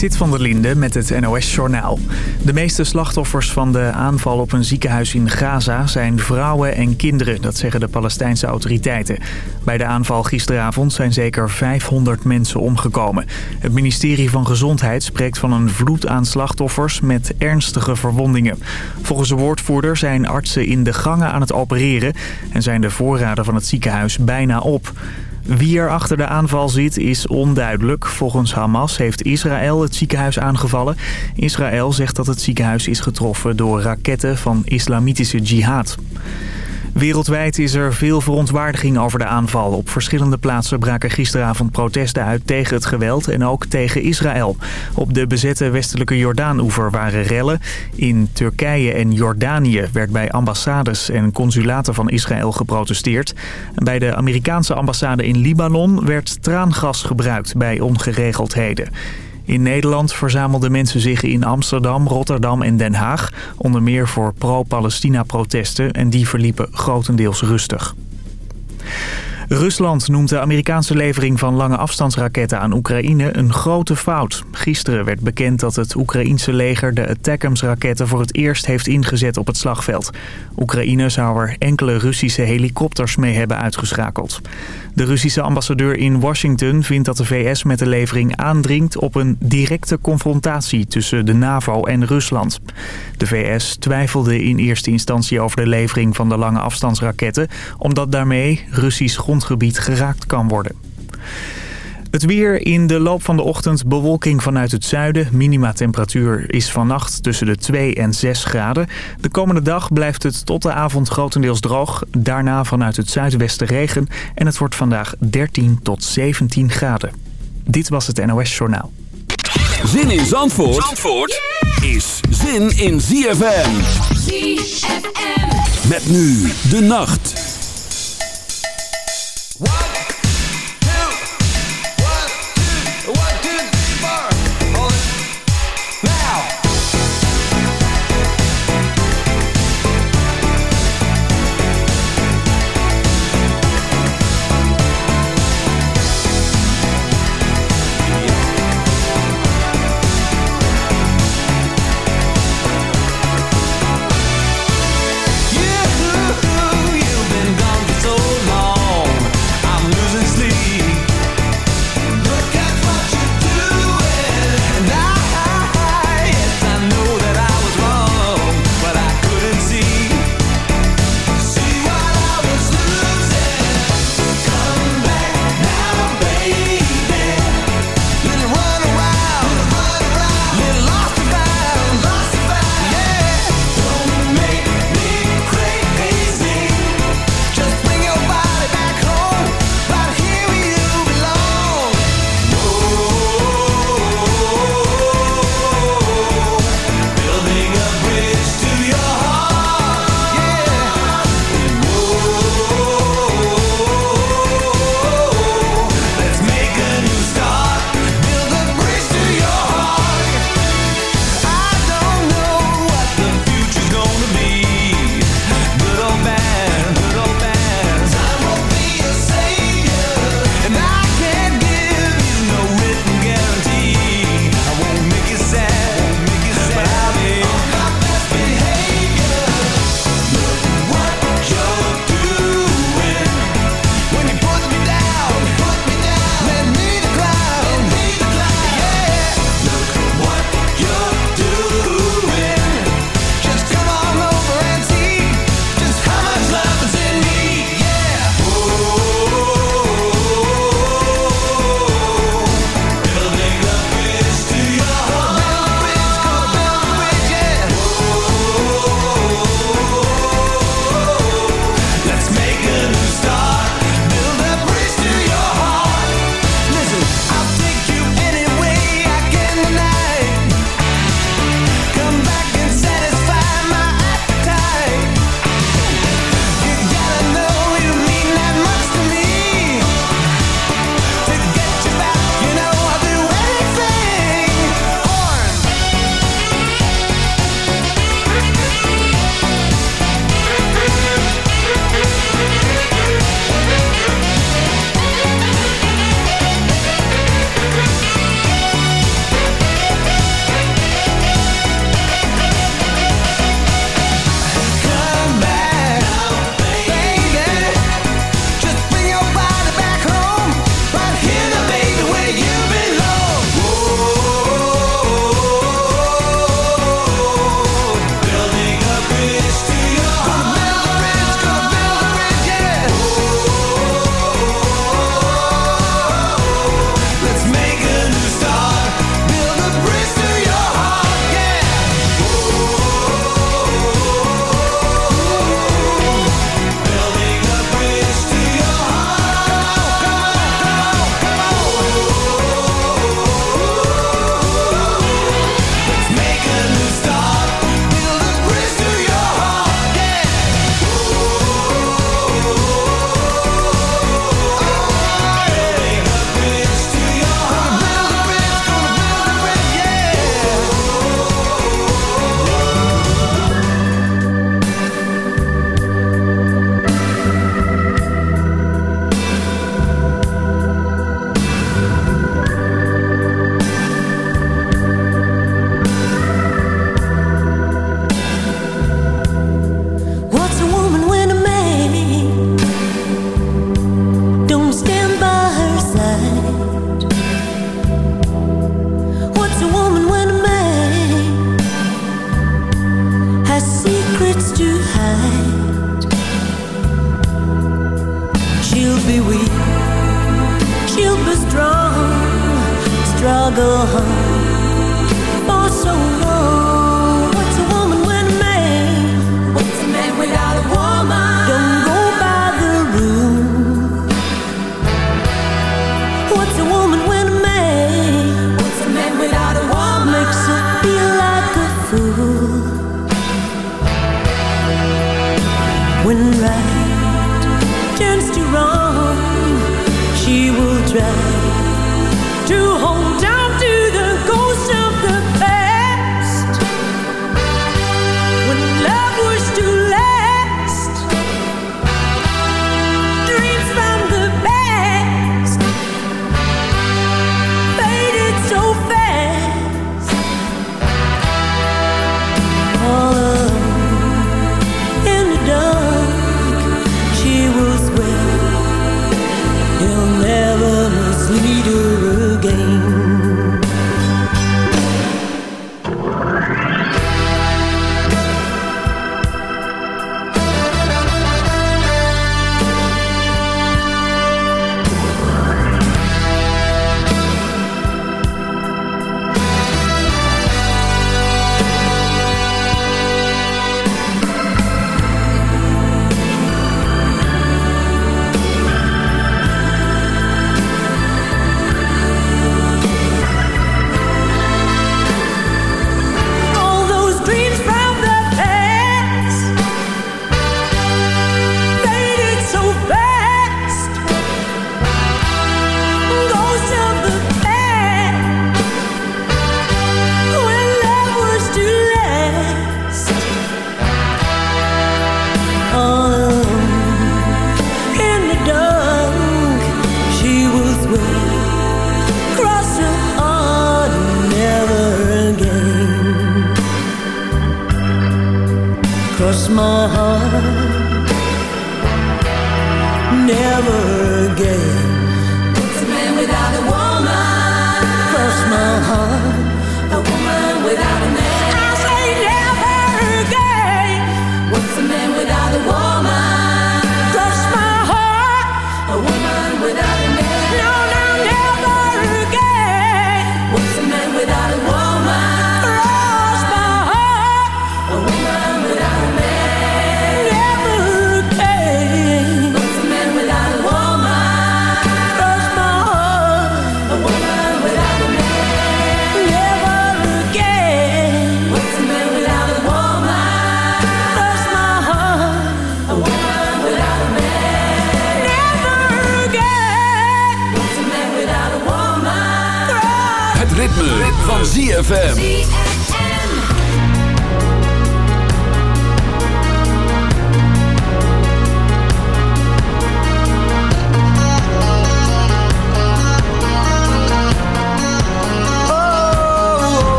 Zit van der Linde met het NOS-journaal. De meeste slachtoffers van de aanval op een ziekenhuis in Gaza zijn vrouwen en kinderen, dat zeggen de Palestijnse autoriteiten. Bij de aanval gisteravond zijn zeker 500 mensen omgekomen. Het ministerie van Gezondheid spreekt van een vloed aan slachtoffers met ernstige verwondingen. Volgens de woordvoerder zijn artsen in de gangen aan het opereren en zijn de voorraden van het ziekenhuis bijna op. Wie er achter de aanval zit is onduidelijk. Volgens Hamas heeft Israël het ziekenhuis aangevallen. Israël zegt dat het ziekenhuis is getroffen door raketten van islamitische jihad. Wereldwijd is er veel verontwaardiging over de aanval. Op verschillende plaatsen braken gisteravond protesten uit tegen het geweld en ook tegen Israël. Op de bezette westelijke Jordaan-oever waren rellen. In Turkije en Jordanië werd bij ambassades en consulaten van Israël geprotesteerd. Bij de Amerikaanse ambassade in Libanon werd traangas gebruikt bij ongeregeldheden. In Nederland verzamelden mensen zich in Amsterdam, Rotterdam en Den Haag. Onder meer voor pro-Palestina-protesten en die verliepen grotendeels rustig. Rusland noemt de Amerikaanse levering van lange afstandsraketten aan Oekraïne een grote fout. Gisteren werd bekend dat het Oekraïense leger de Attackams-raketten voor het eerst heeft ingezet op het slagveld. Oekraïne zou er enkele Russische helikopters mee hebben uitgeschakeld. De Russische ambassadeur in Washington vindt dat de VS met de levering aandringt op een directe confrontatie tussen de NAVO en Rusland. De VS twijfelde in eerste instantie over de levering van de lange afstandsraketten, omdat daarmee Russisch grondgebied geraakt kan worden. Het weer in de loop van de ochtend bewolking vanuit het zuiden. Minima-temperatuur is vannacht tussen de 2 en 6 graden. De komende dag blijft het tot de avond grotendeels droog. Daarna vanuit het zuidwesten regen. En het wordt vandaag 13 tot 17 graden. Dit was het NOS Journaal. Zin in Zandvoort, Zandvoort is zin in ZFM. ZFM. Met nu de nacht.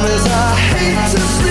time I hate to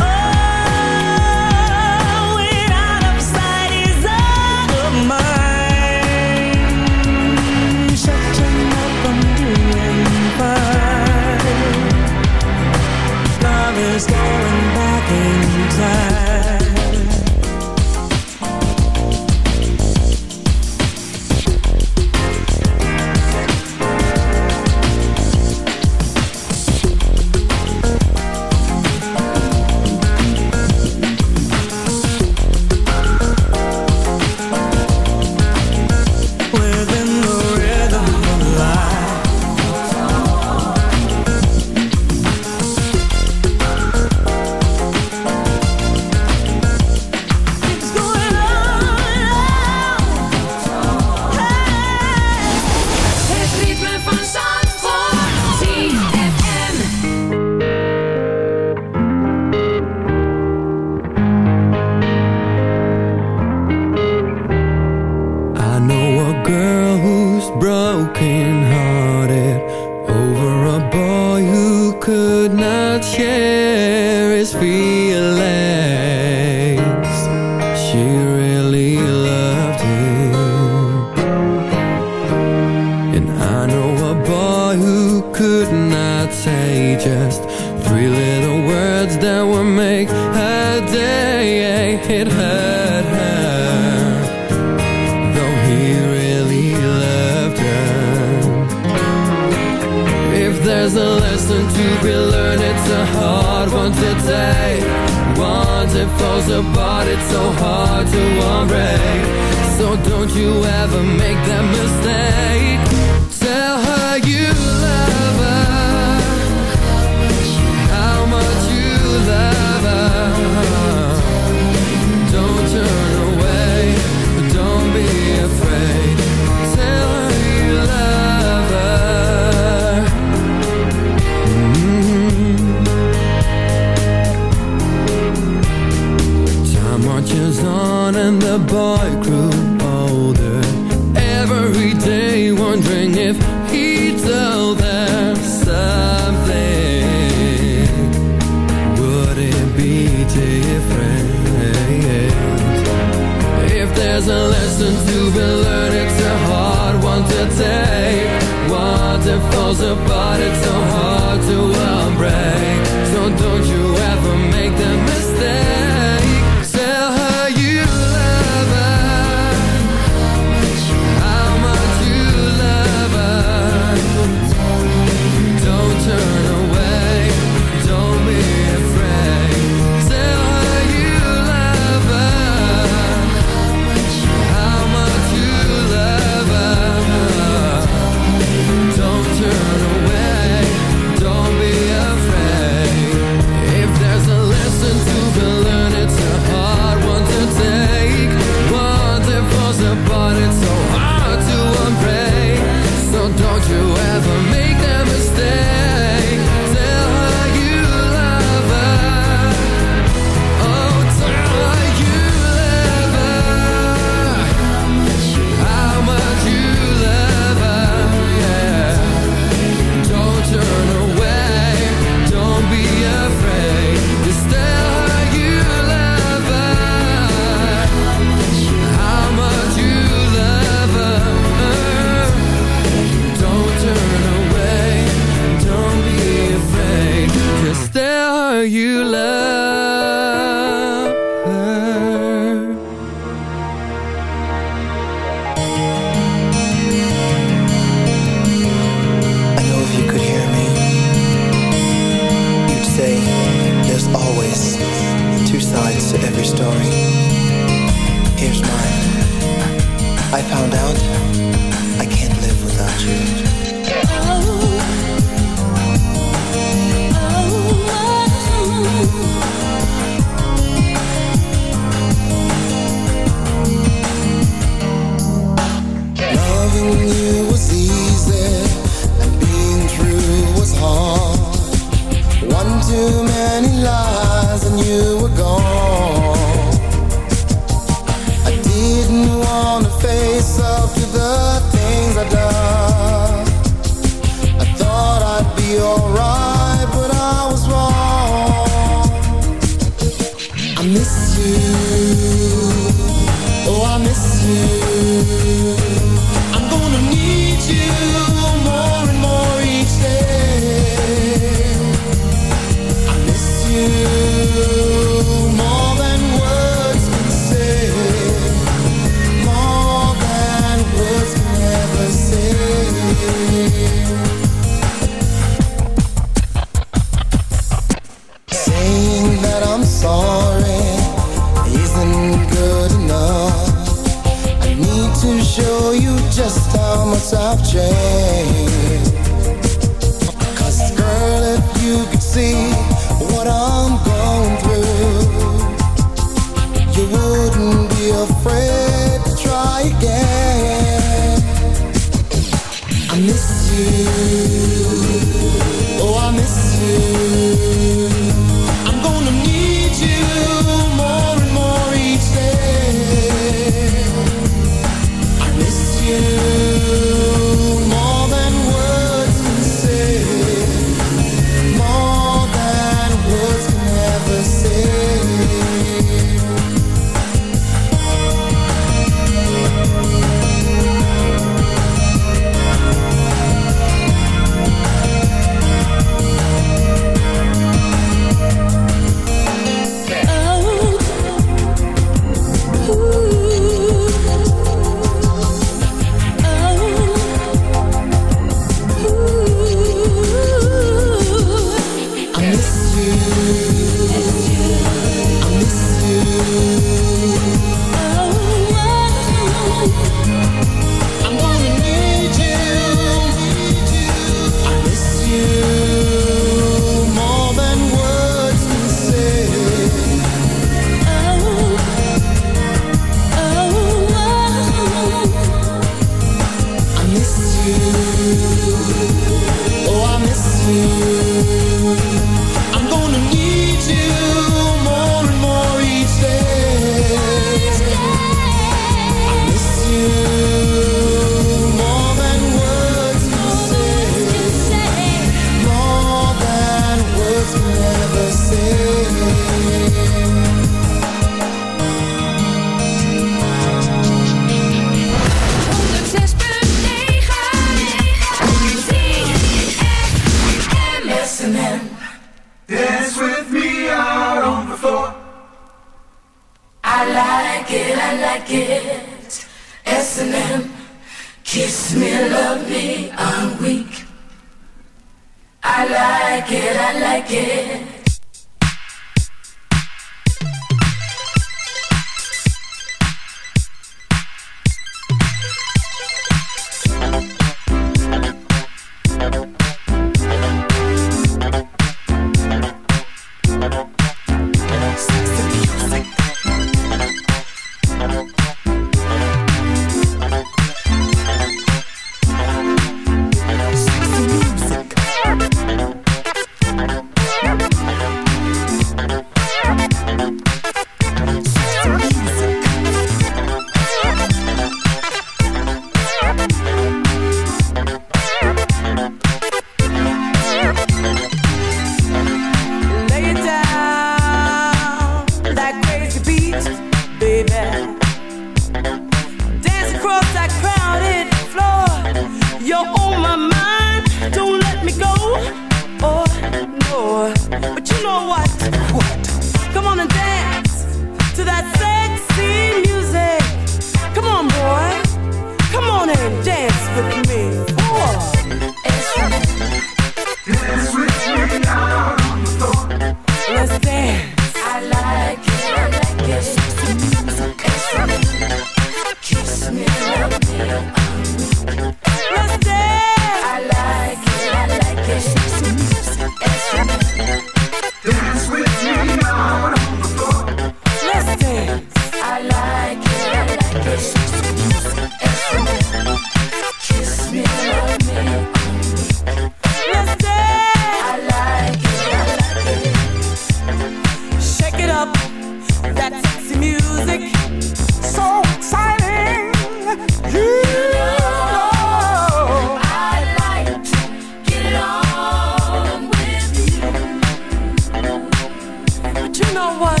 You know what?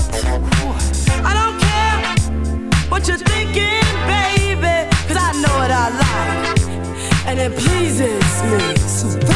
I don't care what you're thinking, baby. Cause I know what I like. And it pleases me.